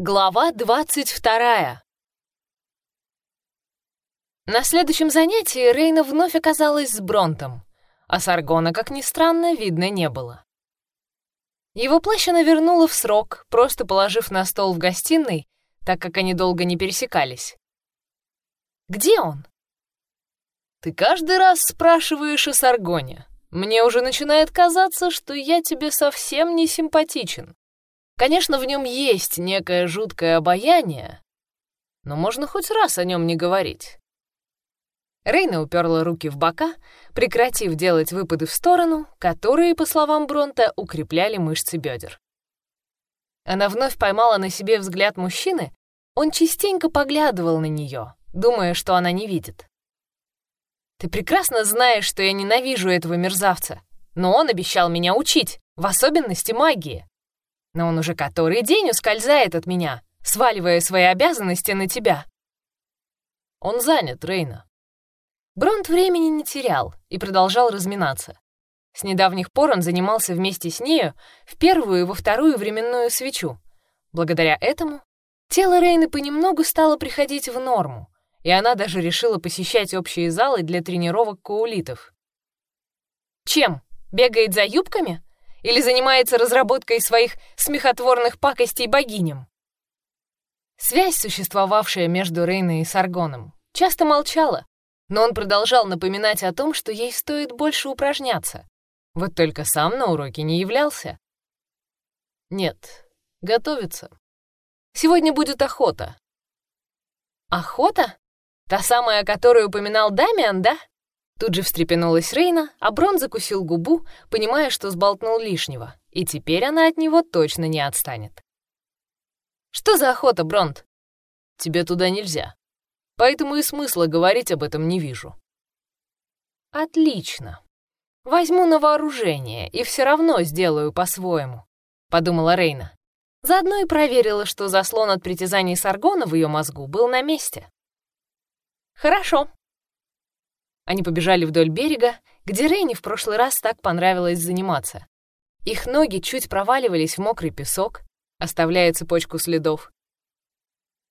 Глава двадцать вторая. На следующем занятии Рейна вновь оказалась с Бронтом, а Саргона, как ни странно, видно не было. Его плащ она вернула в срок, просто положив на стол в гостиной, так как они долго не пересекались. «Где он?» «Ты каждый раз спрашиваешь о Саргоне. Мне уже начинает казаться, что я тебе совсем не симпатичен. Конечно, в нем есть некое жуткое обаяние, но можно хоть раз о нем не говорить. Рейна уперла руки в бока, прекратив делать выпады в сторону, которые, по словам Бронта, укрепляли мышцы бедер. Она вновь поймала на себе взгляд мужчины, он частенько поглядывал на нее, думая, что она не видит. «Ты прекрасно знаешь, что я ненавижу этого мерзавца, но он обещал меня учить, в особенности магии но он уже который день ускользает от меня, сваливая свои обязанности на тебя. Он занят, Рейна. Бронт времени не терял и продолжал разминаться. С недавних пор он занимался вместе с нею в первую и во вторую временную свечу. Благодаря этому тело Рейны понемногу стало приходить в норму, и она даже решила посещать общие залы для тренировок коулитов. Чем? Бегает за юбками? Или занимается разработкой своих смехотворных пакостей богиням. Связь, существовавшая между Рейной и Саргоном, часто молчала, но он продолжал напоминать о том, что ей стоит больше упражняться. Вот только сам на уроке не являлся. Нет, готовится. Сегодня будет охота. Охота? Та самая, о которой упоминал Дамиан, да? Тут же встрепенулась Рейна, а Брон закусил губу, понимая, что сболтнул лишнего, и теперь она от него точно не отстанет. «Что за охота, Бронт?» «Тебе туда нельзя. Поэтому и смысла говорить об этом не вижу». «Отлично. Возьму на вооружение и все равно сделаю по-своему», — подумала Рейна. Заодно и проверила, что заслон от притязаний Саргона в ее мозгу был на месте. «Хорошо», они побежали вдоль берега, где Рейни в прошлый раз так понравилось заниматься. Их ноги чуть проваливались в мокрый песок, оставляя цепочку следов.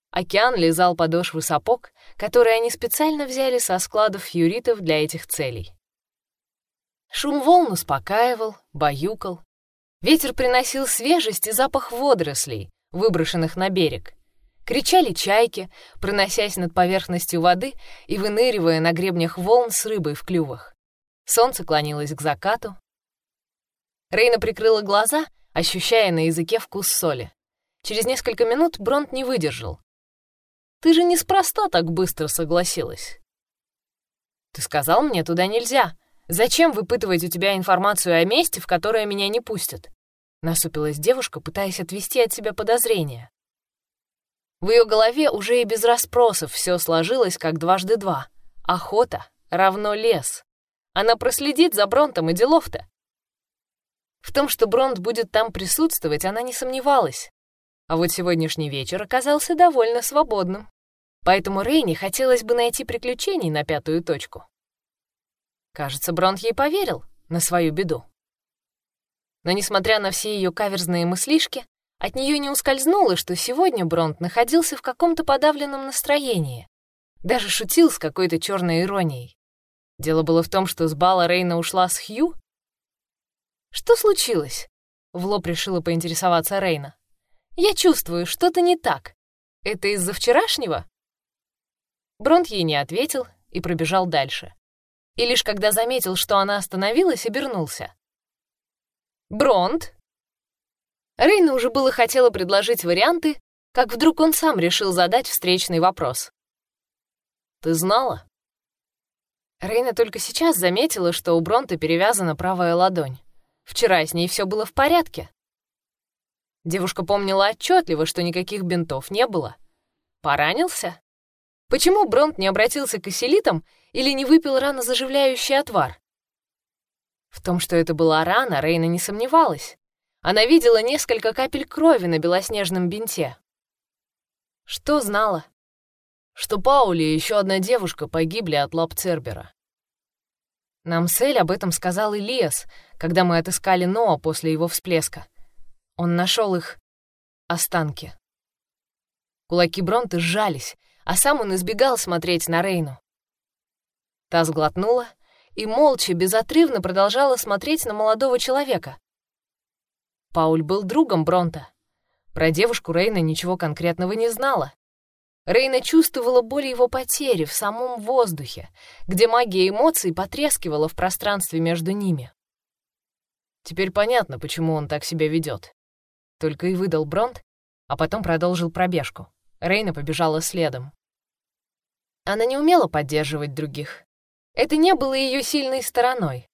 Океан лизал подошвы сапог, которые они специально взяли со складов фьюритов для этих целей. Шум волн успокаивал, баюкал. Ветер приносил свежесть и запах водорослей, выброшенных на берег. Кричали чайки, проносясь над поверхностью воды и выныривая на гребнях волн с рыбой в клювах. Солнце клонилось к закату. Рейна прикрыла глаза, ощущая на языке вкус соли. Через несколько минут Бронт не выдержал. «Ты же неспроста так быстро согласилась». «Ты сказал мне, туда нельзя. Зачем выпытывать у тебя информацию о месте, в которое меня не пустят?» Насупилась девушка, пытаясь отвести от себя подозрения. В ее голове уже и без расспросов все сложилось как дважды два. Охота равно лес. Она проследит за Бронтом и делов-то. В том, что Бронт будет там присутствовать, она не сомневалась. А вот сегодняшний вечер оказался довольно свободным. Поэтому Рейни хотелось бы найти приключений на пятую точку. Кажется, Бронт ей поверил на свою беду. Но, несмотря на все ее каверзные мыслишки, от нее не ускользнуло, что сегодня Бронт находился в каком-то подавленном настроении. Даже шутил с какой-то черной иронией. Дело было в том, что с бала Рейна ушла с Хью? «Что случилось?» — в лоб решила поинтересоваться Рейна. «Я чувствую, что-то не так. Это из-за вчерашнего?» Бронт ей не ответил и пробежал дальше. И лишь когда заметил, что она остановилась, обернулся. «Бронт!» Рейна уже было хотела предложить варианты, как вдруг он сам решил задать встречный вопрос. «Ты знала?» Рейна только сейчас заметила, что у Бронта перевязана правая ладонь. Вчера с ней все было в порядке. Девушка помнила отчетливо, что никаких бинтов не было. Поранился? Почему Бронт не обратился к эселитам или не выпил рано заживляющий отвар? В том, что это была рана, Рейна не сомневалась. Она видела несколько капель крови на белоснежном бинте. Что знала? Что Паули и еще одна девушка погибли от лап Цербера. Нам Сель об этом сказал Илиас, когда мы отыскали Ноа после его всплеска. Он нашел их останки. Кулаки Бронта сжались, а сам он избегал смотреть на Рейну. Та сглотнула и молча, безотрывно продолжала смотреть на молодого человека. Пауль был другом Бронта. Про девушку Рейна ничего конкретного не знала. Рейна чувствовала боль его потери в самом воздухе, где магия эмоций потрескивала в пространстве между ними. Теперь понятно, почему он так себя ведет. Только и выдал Бронт, а потом продолжил пробежку. Рейна побежала следом. Она не умела поддерживать других. Это не было ее сильной стороной.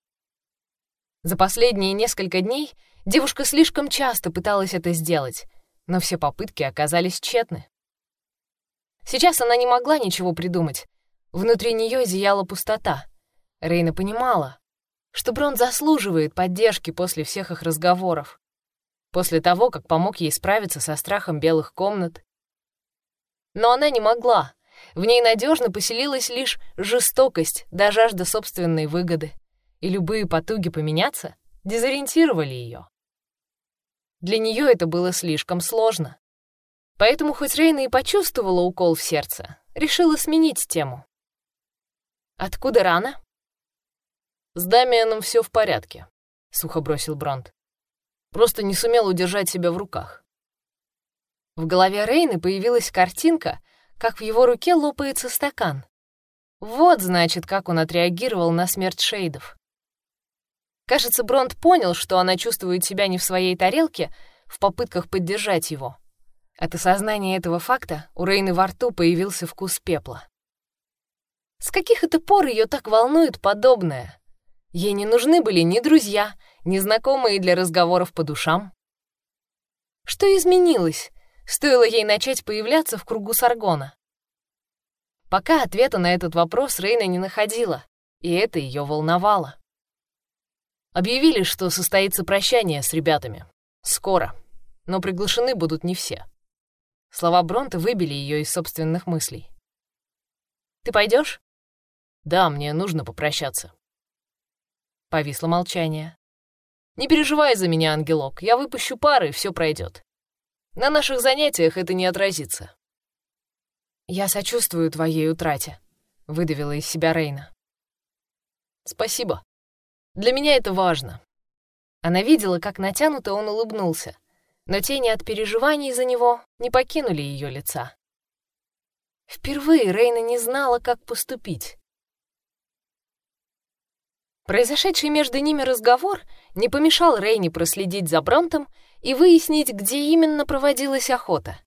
За последние несколько дней девушка слишком часто пыталась это сделать, но все попытки оказались тщетны. Сейчас она не могла ничего придумать. Внутри нее зияла пустота. Рейна понимала, что Брон заслуживает поддержки после всех их разговоров. После того, как помог ей справиться со страхом белых комнат. Но она не могла. В ней надежно поселилась лишь жестокость до жажда собственной выгоды. И любые потуги поменяться дезориентировали ее. Для нее это было слишком сложно. Поэтому хоть Рейна и почувствовала укол в сердце, решила сменить тему. «Откуда рана?» «С Дамианом все в порядке», — сухо бросил Бронт. «Просто не сумел удержать себя в руках». В голове Рейны появилась картинка, как в его руке лопается стакан. Вот, значит, как он отреагировал на смерть Шейдов. Кажется, Бронт понял, что она чувствует себя не в своей тарелке в попытках поддержать его. От осознания этого факта у Рейны во рту появился вкус пепла. С каких это пор ее так волнует подобное? Ей не нужны были ни друзья, ни знакомые для разговоров по душам. Что изменилось? Стоило ей начать появляться в кругу Саргона. Пока ответа на этот вопрос Рейна не находила, и это ее волновало. Объявили, что состоится прощание с ребятами. Скоро. Но приглашены будут не все. Слова Бронта выбили ее из собственных мыслей. «Ты пойдешь? «Да, мне нужно попрощаться». Повисло молчание. «Не переживай за меня, ангелок, я выпущу пары, и все пройдет. На наших занятиях это не отразится». «Я сочувствую твоей утрате», — выдавила из себя Рейна. «Спасибо. Для меня это важно». Она видела, как натянуто он улыбнулся но тени от переживаний за него не покинули ее лица. Впервые Рейна не знала, как поступить. Произошедший между ними разговор не помешал Рейне проследить за Бронтом и выяснить, где именно проводилась охота.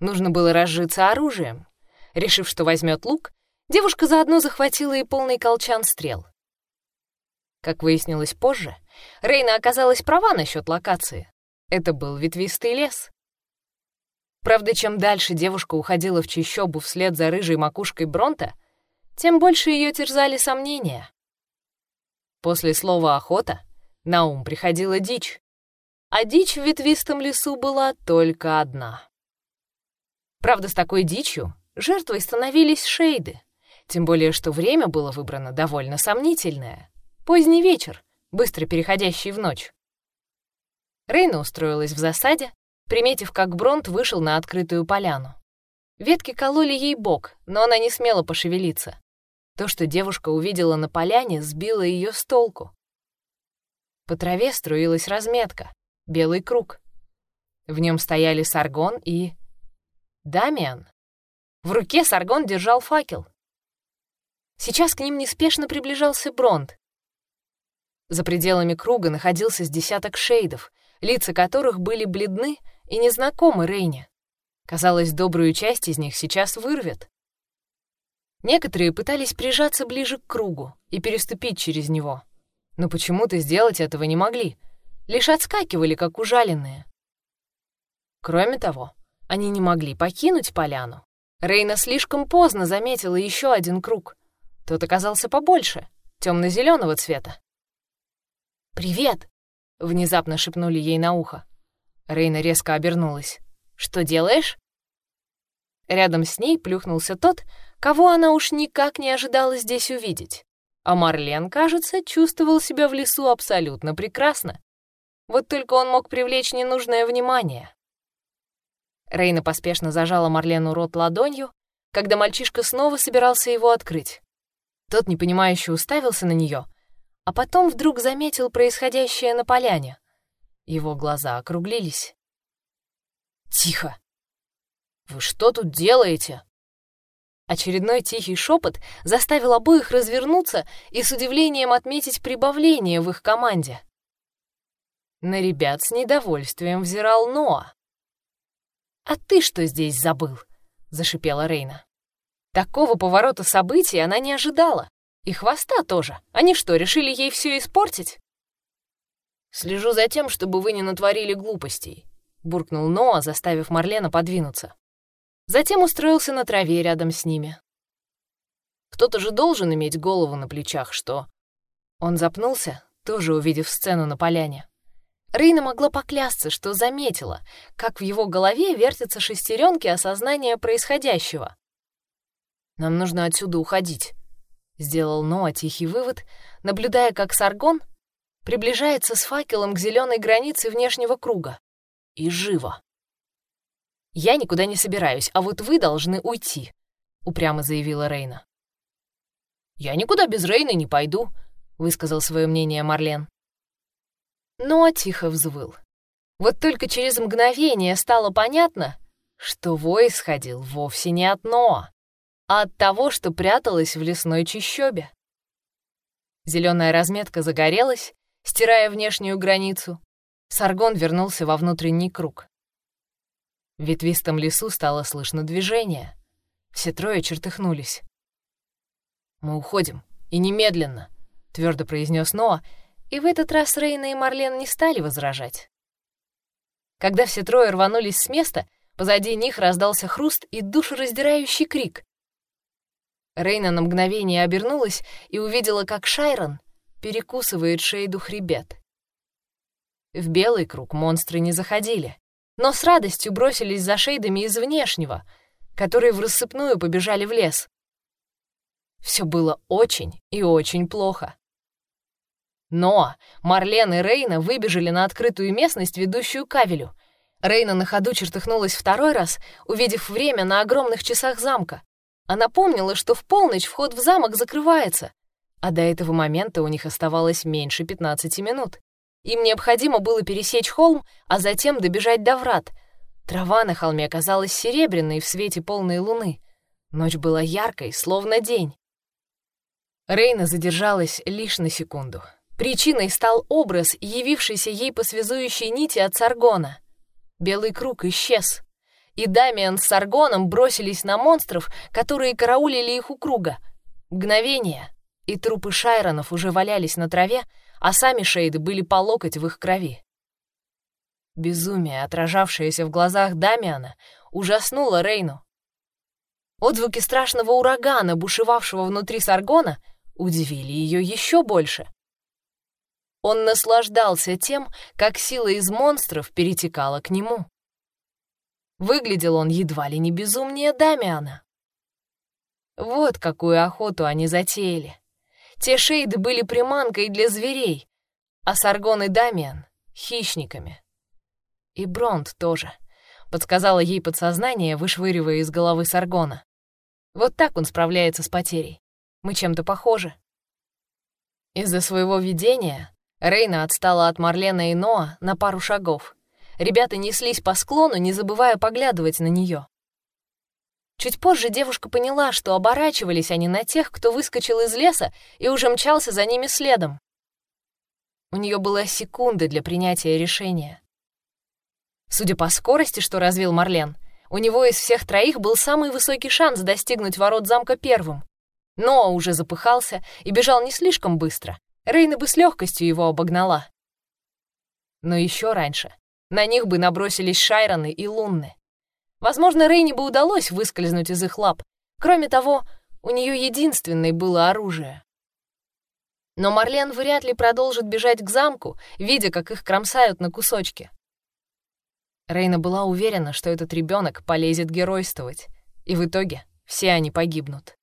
Нужно было разжиться оружием. Решив, что возьмет лук, девушка заодно захватила и полный колчан стрел. Как выяснилось позже, Рейна оказалась права насчет локации. Это был ветвистый лес. Правда, чем дальше девушка уходила в чащобу вслед за рыжей макушкой Бронта, тем больше ее терзали сомнения. После слова «охота» на ум приходила дичь, а дичь в ветвистом лесу была только одна. Правда, с такой дичью жертвой становились шейды, тем более что время было выбрано довольно сомнительное. Поздний вечер, быстро переходящий в ночь. Рейна устроилась в засаде, приметив, как Бронт вышел на открытую поляну. Ветки кололи ей бок, но она не смела пошевелиться. То, что девушка увидела на поляне, сбило ее с толку. По траве струилась разметка, белый круг. В нем стояли Саргон и... Дамиан. В руке Саргон держал факел. Сейчас к ним неспешно приближался Бронт. За пределами круга находился с десяток шейдов, лица которых были бледны и незнакомы Рейне. Казалось, добрую часть из них сейчас вырвет. Некоторые пытались прижаться ближе к кругу и переступить через него, но почему-то сделать этого не могли, лишь отскакивали, как ужаленные. Кроме того, они не могли покинуть поляну. Рейна слишком поздно заметила еще один круг. Тот оказался побольше, темно-зеленого цвета. «Привет!» — внезапно шепнули ей на ухо. Рейна резко обернулась. «Что делаешь?» Рядом с ней плюхнулся тот, кого она уж никак не ожидала здесь увидеть. А Марлен, кажется, чувствовал себя в лесу абсолютно прекрасно. Вот только он мог привлечь ненужное внимание. Рейна поспешно зажала Марлену рот ладонью, когда мальчишка снова собирался его открыть. Тот непонимающе уставился на нее, а потом вдруг заметил происходящее на поляне. Его глаза округлились. «Тихо! Вы что тут делаете?» Очередной тихий шепот заставил обоих развернуться и с удивлением отметить прибавление в их команде. На ребят с недовольствием взирал Ноа. «А ты что здесь забыл?» — зашипела Рейна. Такого поворота событий она не ожидала. И хвоста тоже. Они что, решили ей все испортить? «Слежу за тем, чтобы вы не натворили глупостей», — буркнул Ноа, заставив Марлена подвинуться. Затем устроился на траве рядом с ними. Кто-то же должен иметь голову на плечах, что... Он запнулся, тоже увидев сцену на поляне. Рейна могла поклясться, что заметила, как в его голове вертятся шестеренки осознания происходящего. «Нам нужно отсюда уходить», — сделал Ноа тихий вывод, наблюдая, как Саргон приближается с факелом к зеленой границе внешнего круга. И живо. «Я никуда не собираюсь, а вот вы должны уйти», — упрямо заявила Рейна. «Я никуда без Рейны не пойду», — высказал свое мнение Марлен. Но тихо взвыл. Вот только через мгновение стало понятно, что вой исходил вовсе не от Ноа, а от того, что пряталось в лесной чащобе. Зеленая разметка загорелась, стирая внешнюю границу. Саргон вернулся во внутренний круг. В ветвистом лесу стало слышно движение. Все трое чертыхнулись. «Мы уходим, и немедленно», — твердо произнес Ноа, и в этот раз Рейна и Марлен не стали возражать. Когда все трое рванулись с места, позади них раздался хруст и душераздирающий крик. Рейна на мгновение обернулась и увидела, как Шайрон перекусывает шейду хребет. В белый круг монстры не заходили но с радостью бросились за шейдами из внешнего, которые в рассыпную побежали в лес. Все было очень и очень плохо. Но Марлен и Рейна выбежали на открытую местность, ведущую к Авелю. Рейна на ходу чертыхнулась второй раз, увидев время на огромных часах замка. Она помнила, что в полночь вход в замок закрывается, а до этого момента у них оставалось меньше 15 минут. Им необходимо было пересечь холм, а затем добежать до врат. Трава на холме оказалась серебряной в свете полной луны. Ночь была яркой, словно день. Рейна задержалась лишь на секунду. Причиной стал образ, явившийся ей по связующей нити от Саргона. Белый круг исчез, и Дамиан с Саргоном бросились на монстров, которые караулили их у круга. Мгновение, и трупы Шайронов уже валялись на траве, а сами шейды были по локоть в их крови. Безумие, отражавшееся в глазах Дамиана, ужаснуло Рейну. Отзвуки страшного урагана, бушевавшего внутри Саргона, удивили ее еще больше. Он наслаждался тем, как сила из монстров перетекала к нему. Выглядел он едва ли не безумнее Дамиана. Вот какую охоту они затеяли. Те шейды были приманкой для зверей, а Саргон и Дамиан — хищниками. И Бронт тоже, — подсказала ей подсознание, вышвыривая из головы Саргона. Вот так он справляется с потерей. Мы чем-то похожи. Из-за своего видения Рейна отстала от Марлена и Ноа на пару шагов. Ребята неслись по склону, не забывая поглядывать на нее. Чуть позже девушка поняла, что оборачивались они на тех, кто выскочил из леса и уже мчался за ними следом. У нее была секунда для принятия решения. Судя по скорости, что развил Марлен, у него из всех троих был самый высокий шанс достигнуть ворот замка первым. Но уже запыхался и бежал не слишком быстро. Рейна бы с легкостью его обогнала. Но еще раньше на них бы набросились Шайроны и Лунны. Возможно, Рейни бы удалось выскользнуть из их лап. Кроме того, у нее единственное было оружие. Но Марлен вряд ли продолжит бежать к замку, видя, как их кромсают на кусочки. Рейна была уверена, что этот ребенок полезет геройствовать, и в итоге все они погибнут.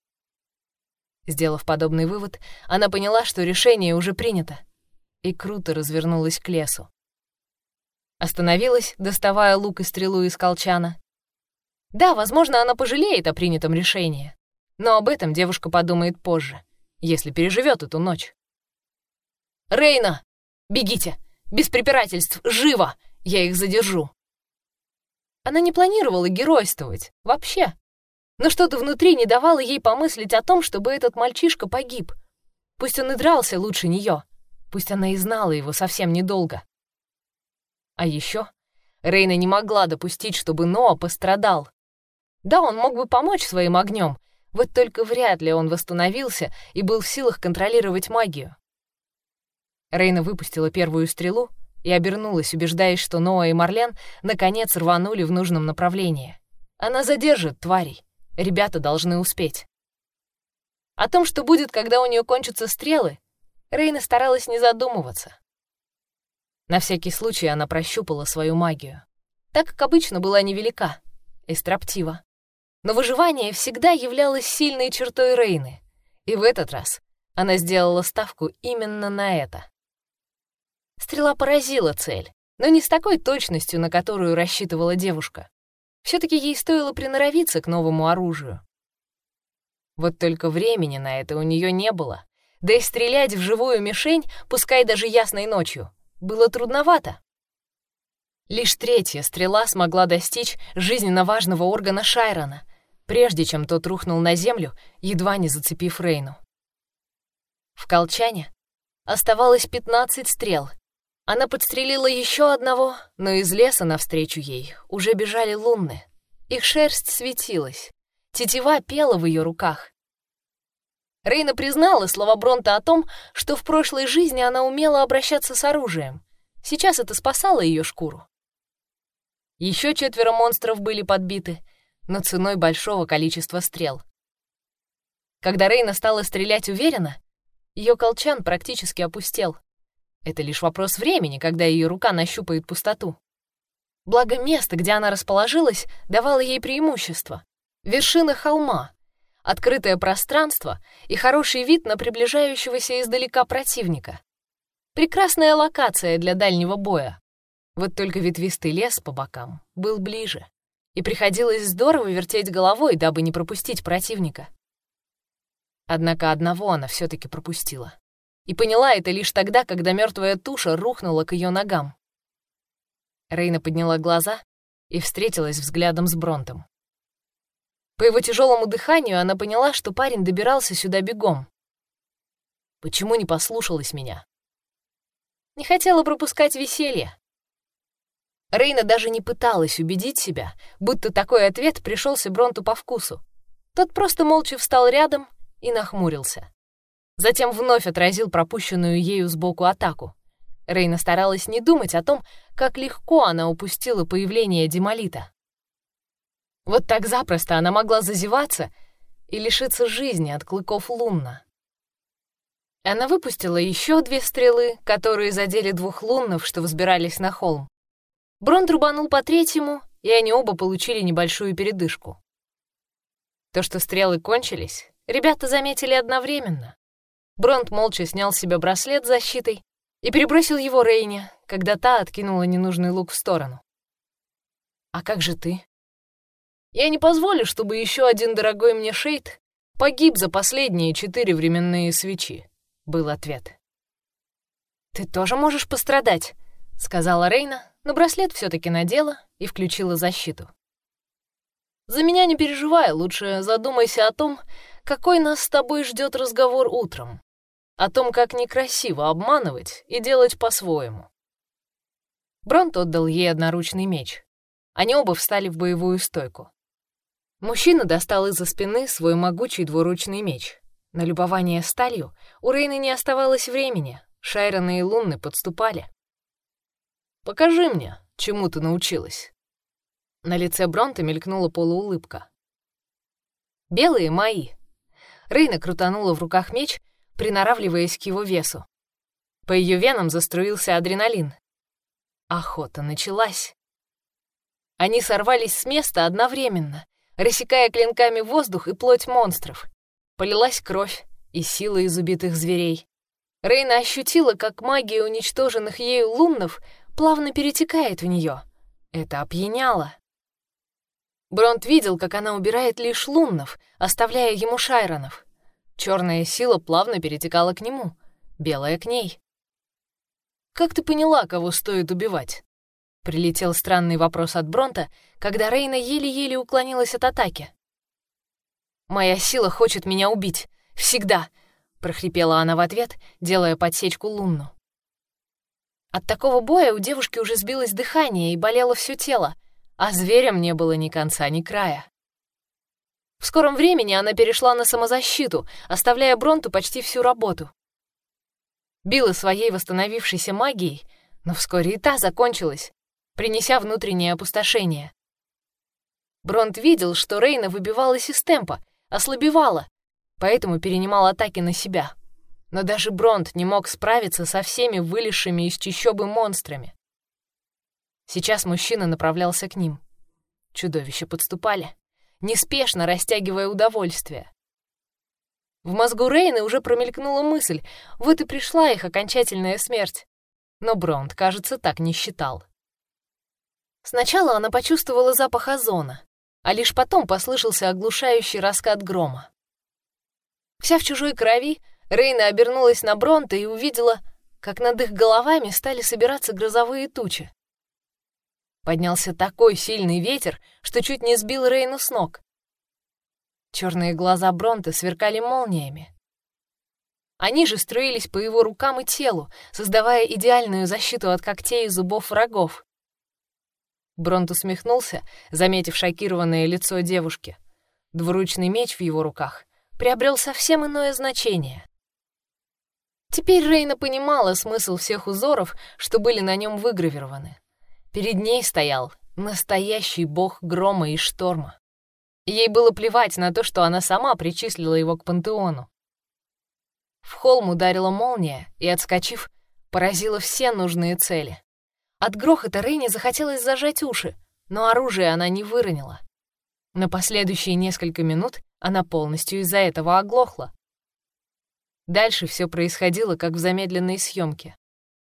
Сделав подобный вывод, она поняла, что решение уже принято, и круто развернулась к лесу. Остановилась, доставая лук и стрелу из колчана, Да, возможно, она пожалеет о принятом решении, но об этом девушка подумает позже, если переживет эту ночь. «Рейна! Бегите! Без препирательств! Живо! Я их задержу!» Она не планировала геройствовать, вообще. Но что-то внутри не давало ей помыслить о том, чтобы этот мальчишка погиб. Пусть он и дрался лучше нее, пусть она и знала его совсем недолго. А еще Рейна не могла допустить, чтобы Ноа пострадал. Да, он мог бы помочь своим огнем, вот только вряд ли он восстановился и был в силах контролировать магию. Рейна выпустила первую стрелу и обернулась, убеждаясь, что Ноа и Марлен наконец рванули в нужном направлении. Она задержит тварей. Ребята должны успеть. О том, что будет, когда у нее кончатся стрелы, Рейна старалась не задумываться. На всякий случай она прощупала свою магию. Так как обычно была невелика и строптива. Но выживание всегда являлось сильной чертой Рейны, и в этот раз она сделала ставку именно на это. Стрела поразила цель, но не с такой точностью, на которую рассчитывала девушка. все таки ей стоило приноровиться к новому оружию. Вот только времени на это у нее не было, да и стрелять в живую мишень, пускай даже ясной ночью, было трудновато. Лишь третья стрела смогла достичь жизненно важного органа Шайрона, прежде чем тот рухнул на землю, едва не зацепив Рейну. В колчане оставалось 15 стрел. Она подстрелила еще одного, но из леса навстречу ей уже бежали лунны. Их шерсть светилась, тетива пела в ее руках. Рейна признала слова Бронта о том, что в прошлой жизни она умела обращаться с оружием. Сейчас это спасало ее шкуру. Еще четверо монстров были подбиты, но ценой большого количества стрел. Когда Рейна стала стрелять уверенно, ее колчан практически опустел. Это лишь вопрос времени, когда ее рука нащупает пустоту. Благо место, где она расположилась, давало ей преимущество. Вершина холма, открытое пространство и хороший вид на приближающегося издалека противника. Прекрасная локация для дальнего боя. Вот только ветвистый лес по бокам был ближе, и приходилось здорово вертеть головой, дабы не пропустить противника. Однако одного она все таки пропустила. И поняла это лишь тогда, когда мертвая туша рухнула к ее ногам. Рейна подняла глаза и встретилась взглядом с Бронтом. По его тяжелому дыханию она поняла, что парень добирался сюда бегом. Почему не послушалась меня? Не хотела пропускать веселье. Рейна даже не пыталась убедить себя, будто такой ответ пришелся Бронту по вкусу. Тот просто молча встал рядом и нахмурился. Затем вновь отразил пропущенную ею сбоку атаку. Рейна старалась не думать о том, как легко она упустила появление Демолита. Вот так запросто она могла зазеваться и лишиться жизни от клыков лунна. Она выпустила еще две стрелы, которые задели двух луннов, что взбирались на холм. Бронт рубанул по третьему, и они оба получили небольшую передышку. То, что стрелы кончились, ребята заметили одновременно. Бронт молча снял с себя браслет с защитой и перебросил его Рейне, когда та откинула ненужный лук в сторону. «А как же ты?» Я не позволю, чтобы еще один дорогой мне шейд погиб за последние четыре временные свечи», — был ответ. «Ты тоже можешь пострадать», — сказала Рейна, но браслет все таки надела и включила защиту. «За меня не переживай, лучше задумайся о том, какой нас с тобой ждет разговор утром, о том, как некрасиво обманывать и делать по-своему». Бронт отдал ей одноручный меч. Они оба встали в боевую стойку. Мужчина достал из-за спины свой могучий двуручный меч. На любование сталью у Рейны не оставалось времени, Шайрона и Лунны подступали. «Покажи мне, чему ты научилась». На лице Бронта мелькнула полуулыбка. «Белые мои». Рейна крутанула в руках меч, приноравливаясь к его весу. По ее венам заструился адреналин. Охота началась. Они сорвались с места одновременно, рассекая клинками воздух и плоть монстров. Полилась кровь и сила из убитых зверей. Рейна ощутила, как магия уничтоженных ею луннов плавно перетекает в нее. Это опьяняло. Бронт видел, как она убирает лишь луннов, оставляя ему шайронов. Черная сила плавно перетекала к нему, белая к ней. «Как ты поняла, кого стоит убивать?» Прилетел странный вопрос от Бронта, когда Рейна еле-еле уклонилась от атаки. «Моя сила хочет меня убить. Всегда!» — прохрипела она в ответ, делая подсечку Лунну. От такого боя у девушки уже сбилось дыхание и болело все тело, а зверям не было ни конца, ни края. В скором времени она перешла на самозащиту, оставляя Бронту почти всю работу. Била своей восстановившейся магией, но вскоре и та закончилась, принеся внутреннее опустошение. Бронт видел, что Рейна выбивалась из темпа, ослабевала, поэтому перенимал атаки на себя. Но даже Бронт не мог справиться со всеми вылезшими из чащобы монстрами. Сейчас мужчина направлялся к ним. Чудовища подступали, неспешно растягивая удовольствие. В мозгу Рейны уже промелькнула мысль, вот и пришла их окончательная смерть. Но Бронт, кажется, так не считал. Сначала она почувствовала запах озона, а лишь потом послышался оглушающий раскат грома. Вся в чужой крови, Рейна обернулась на Бронта и увидела, как над их головами стали собираться грозовые тучи. Поднялся такой сильный ветер, что чуть не сбил Рейну с ног. Черные глаза Бронта сверкали молниями. Они же строились по его рукам и телу, создавая идеальную защиту от когтей и зубов врагов. Бронт усмехнулся, заметив шокированное лицо девушки. Двуручный меч в его руках приобрел совсем иное значение. Теперь Рейна понимала смысл всех узоров, что были на нем выгравированы. Перед ней стоял настоящий бог грома и шторма. Ей было плевать на то, что она сама причислила его к пантеону. В холм ударила молния и, отскочив, поразила все нужные цели. От грохота Рейне захотелось зажать уши, но оружие она не выронила. На последующие несколько минут она полностью из-за этого оглохла. Дальше все происходило, как в замедленной съемке.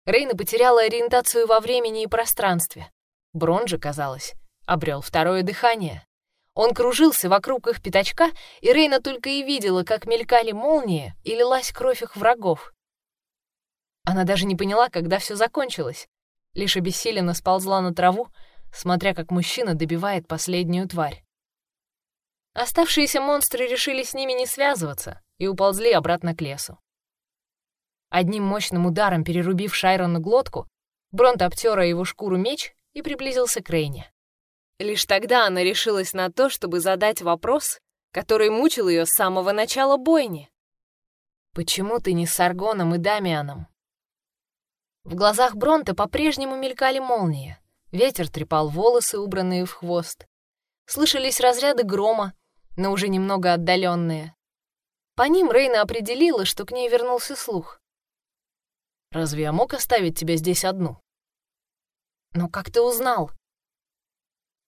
Рейна потеряла ориентацию во времени и пространстве. Брон же, казалось, обрел второе дыхание. Он кружился вокруг их пятачка, и Рейна только и видела, как мелькали молнии и лилась кровь их врагов. Она даже не поняла, когда все закончилось. Лишь обессиленно сползла на траву, смотря как мужчина добивает последнюю тварь. Оставшиеся монстры решили с ними не связываться и уползли обратно к лесу. Одним мощным ударом перерубив Шайрону глотку, Бронт обтера его шкуру меч и приблизился к Рейне. Лишь тогда она решилась на то, чтобы задать вопрос, который мучил ее с самого начала бойни. «Почему ты не с Аргоном и Дамианом?» В глазах Бронта по-прежнему мелькали молнии. Ветер трепал волосы, убранные в хвост. Слышались разряды грома, но уже немного отдаленные. По ним Рейна определила, что к ней вернулся слух. Разве я мог оставить тебя здесь одну?» «Ну как ты узнал?»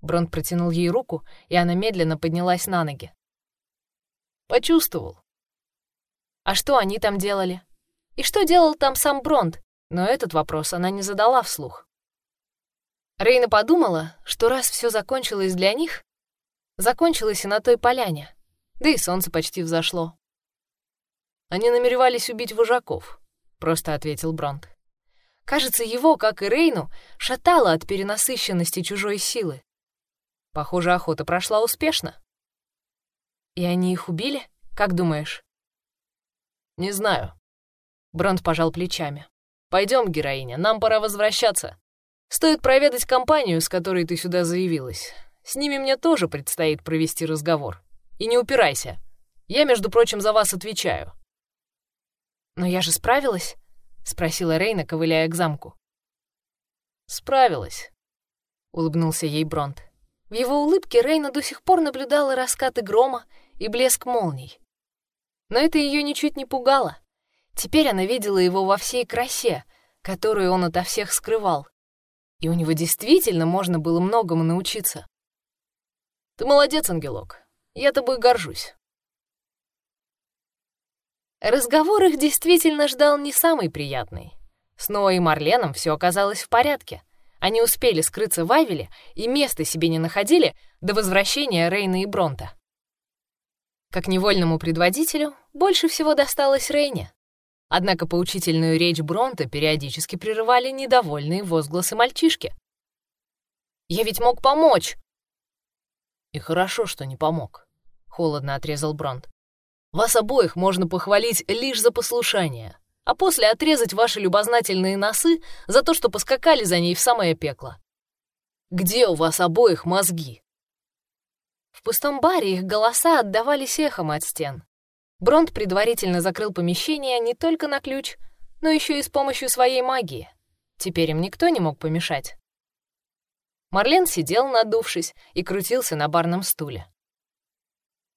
Бронт протянул ей руку, и она медленно поднялась на ноги. «Почувствовал». «А что они там делали? И что делал там сам Бронт?» Но этот вопрос она не задала вслух. Рейна подумала, что раз все закончилось для них, закончилось и на той поляне, да и солнце почти взошло. Они намеревались убить вожаков, просто ответил Бронт. Кажется, его, как и Рейну, шатало от перенасыщенности чужой силы. Похоже, охота прошла успешно. И они их убили? Как думаешь? Не знаю. Бронт пожал плечами. Пойдем, героиня, нам пора возвращаться. Стоит проведать компанию, с которой ты сюда заявилась. С ними мне тоже предстоит провести разговор. И не упирайся. Я, между прочим, за вас отвечаю. «Но я же справилась?» — спросила Рейна, ковыляя к замку. «Справилась», — улыбнулся ей Бронт. В его улыбке Рейна до сих пор наблюдала раскаты грома и блеск молний. Но это ее ничуть не пугало. Теперь она видела его во всей красе, которую он ото всех скрывал. И у него действительно можно было многому научиться. «Ты молодец, ангелок. Я тобой горжусь. Разговор их действительно ждал не самый приятный. С Ноей и Марленом все оказалось в порядке. Они успели скрыться в Авеле и места себе не находили до возвращения Рейна и Бронта. Как невольному предводителю, больше всего досталось Рейне. Однако поучительную речь Бронта периодически прерывали недовольные возгласы мальчишки. «Я ведь мог помочь!» «И хорошо, что не помог», — холодно отрезал Бронт. «Вас обоих можно похвалить лишь за послушание, а после отрезать ваши любознательные носы за то, что поскакали за ней в самое пекло. Где у вас обоих мозги?» В пустом баре их голоса отдавались эхом от стен. Бронт предварительно закрыл помещение не только на ключ, но еще и с помощью своей магии. Теперь им никто не мог помешать. Марлен сидел, надувшись, и крутился на барном стуле.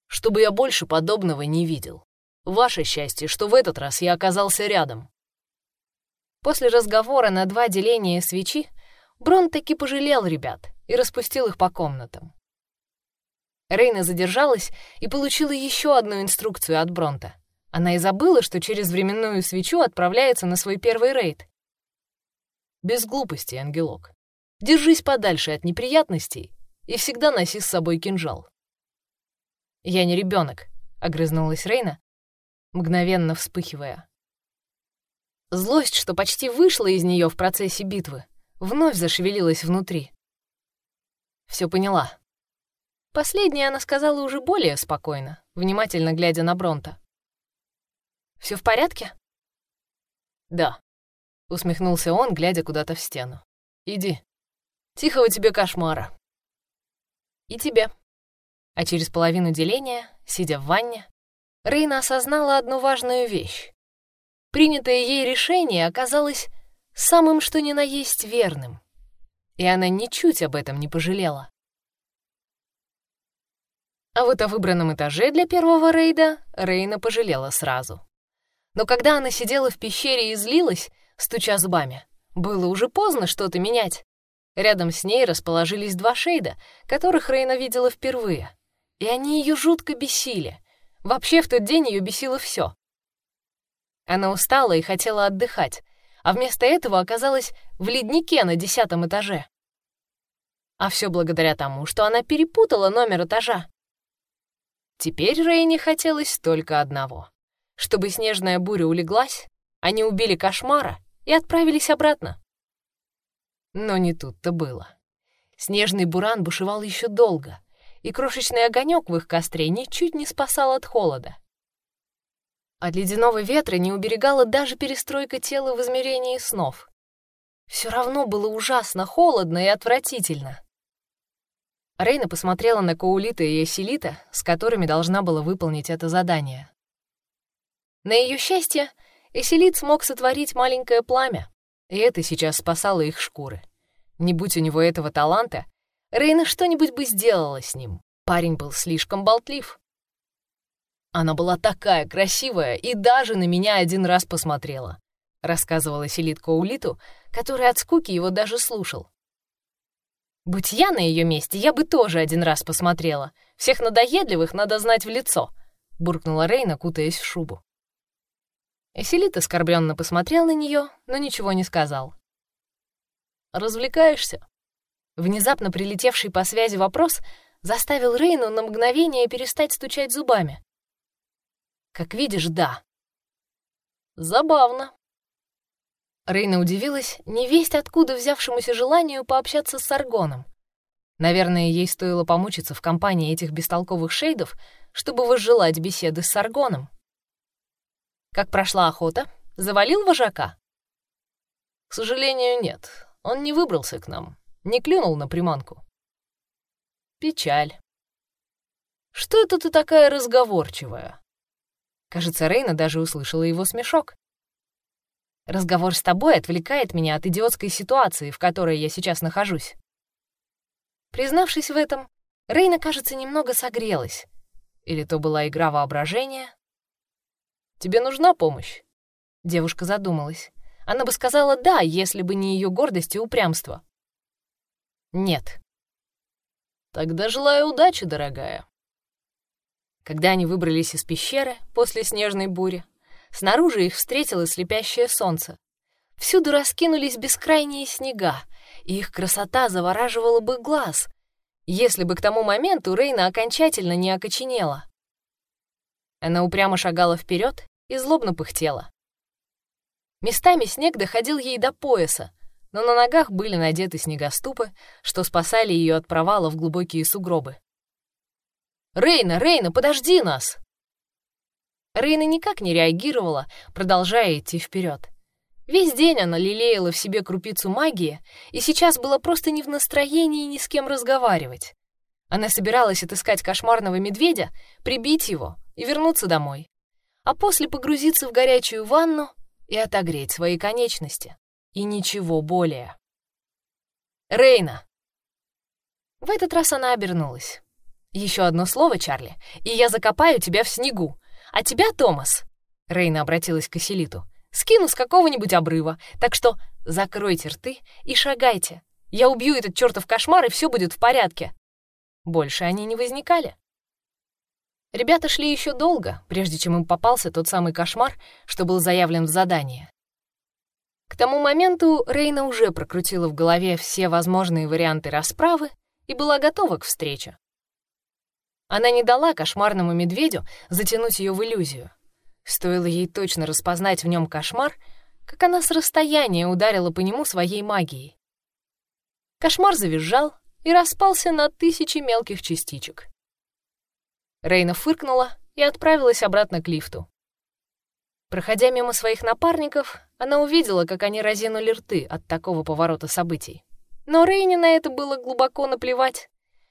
«Чтобы я больше подобного не видел. Ваше счастье, что в этот раз я оказался рядом». После разговора на два деления свечи Брон таки пожалел ребят и распустил их по комнатам. Рейна задержалась и получила еще одну инструкцию от Бронта. Она и забыла, что через временную свечу отправляется на свой первый рейд. «Без глупости, ангелок. Держись подальше от неприятностей и всегда носи с собой кинжал». «Я не ребенок, огрызнулась Рейна, мгновенно вспыхивая. Злость, что почти вышла из нее в процессе битвы, вновь зашевелилась внутри. Все поняла. Последнее она сказала уже более спокойно, внимательно глядя на Бронта. Все в порядке?» «Да», — усмехнулся он, глядя куда-то в стену. «Иди. Тихого тебе кошмара». «И тебе». А через половину деления, сидя в ванне, Рейна осознала одну важную вещь. Принятое ей решение оказалось самым что ни на есть верным, и она ничуть об этом не пожалела. А вот о выбранном этаже для первого рейда Рейна пожалела сразу. Но когда она сидела в пещере и злилась, стуча зубами, было уже поздно что-то менять. Рядом с ней расположились два шейда, которых Рейна видела впервые. И они ее жутко бесили. Вообще в тот день ее бесило все. Она устала и хотела отдыхать, а вместо этого оказалась в леднике на десятом этаже. А все благодаря тому, что она перепутала номер этажа. Теперь Рейне хотелось только одного. Чтобы снежная буря улеглась, они убили кошмара и отправились обратно. Но не тут-то было. Снежный буран бушевал еще долго, и крошечный огонек в их костре ничуть не спасал от холода. От ледяного ветра не уберегала даже перестройка тела в измерении снов. Все равно было ужасно холодно и отвратительно. Рейна посмотрела на Коулита и Эсилита, с которыми должна была выполнить это задание. На ее счастье, Эсилит смог сотворить маленькое пламя, и это сейчас спасало их шкуры. Не будь у него этого таланта, Рейна что-нибудь бы сделала с ним. Парень был слишком болтлив. «Она была такая красивая и даже на меня один раз посмотрела», рассказывала Селит Коулиту, который от скуки его даже слушал. Будь я на ее месте, я бы тоже один раз посмотрела. Всех надоедливых надо знать в лицо, буркнула Рейна, кутаясь в шубу. Эселит оскорбленно посмотрел на нее, но ничего не сказал. «Развлекаешься?» Внезапно прилетевший по связи вопрос заставил Рейну на мгновение перестать стучать зубами. «Как видишь, да». «Забавно», Рейна удивилась невесть откуда взявшемуся желанию пообщаться с Саргоном. Наверное, ей стоило помучиться в компании этих бестолковых шейдов, чтобы возжелать беседы с Саргоном. Как прошла охота? Завалил вожака? К сожалению, нет. Он не выбрался к нам, не клюнул на приманку. Печаль. Что это ты такая разговорчивая? Кажется, Рейна даже услышала его смешок. Разговор с тобой отвлекает меня от идиотской ситуации, в которой я сейчас нахожусь. Признавшись в этом, Рейна, кажется, немного согрелась. Или то была игра воображения? «Тебе нужна помощь?» Девушка задумалась. Она бы сказала «да», если бы не ее гордость и упрямство. «Нет». «Тогда желаю удачи, дорогая». Когда они выбрались из пещеры после снежной бури, Снаружи их встретило слепящее солнце. Всюду раскинулись бескрайние снега, и их красота завораживала бы глаз, если бы к тому моменту Рейна окончательно не окоченела. Она упрямо шагала вперед и злобно пыхтела. Местами снег доходил ей до пояса, но на ногах были надеты снегоступы, что спасали ее от провала в глубокие сугробы. «Рейна, Рейна, подожди нас!» Рейна никак не реагировала, продолжая идти вперед. Весь день она лелеяла в себе крупицу магии и сейчас была просто не в настроении ни с кем разговаривать. Она собиралась отыскать кошмарного медведя, прибить его и вернуться домой, а после погрузиться в горячую ванну и отогреть свои конечности. И ничего более. «Рейна!» В этот раз она обернулась. «Еще одно слово, Чарли, и я закопаю тебя в снегу. А тебя, Томас...» Рейна обратилась к Эселиту скину с какого-нибудь обрыва. Так что закройте рты и шагайте. Я убью этот чертов кошмар, и все будет в порядке. Больше они не возникали. Ребята шли еще долго, прежде чем им попался тот самый кошмар, что был заявлен в задании. К тому моменту Рейна уже прокрутила в голове все возможные варианты расправы и была готова к встрече. Она не дала кошмарному медведю затянуть ее в иллюзию. Стоило ей точно распознать в нем кошмар, как она с расстояния ударила по нему своей магией. Кошмар завизжал и распался на тысячи мелких частичек. Рейна фыркнула и отправилась обратно к лифту. Проходя мимо своих напарников, она увидела, как они разинули рты от такого поворота событий. Но Рейне на это было глубоко наплевать.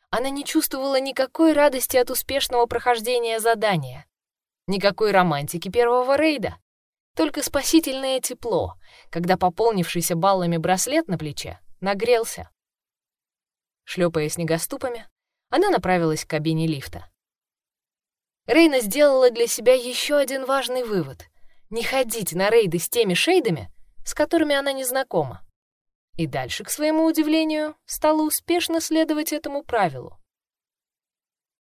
Она не чувствовала никакой радости от успешного прохождения задания. Никакой романтики первого рейда. Только спасительное тепло, когда пополнившийся баллами браслет на плече нагрелся. Шлепая снегоступами, она направилась к кабине лифта. Рейна сделала для себя еще один важный вывод — не ходить на рейды с теми шейдами, с которыми она не знакома. И дальше, к своему удивлению, стала успешно следовать этому правилу.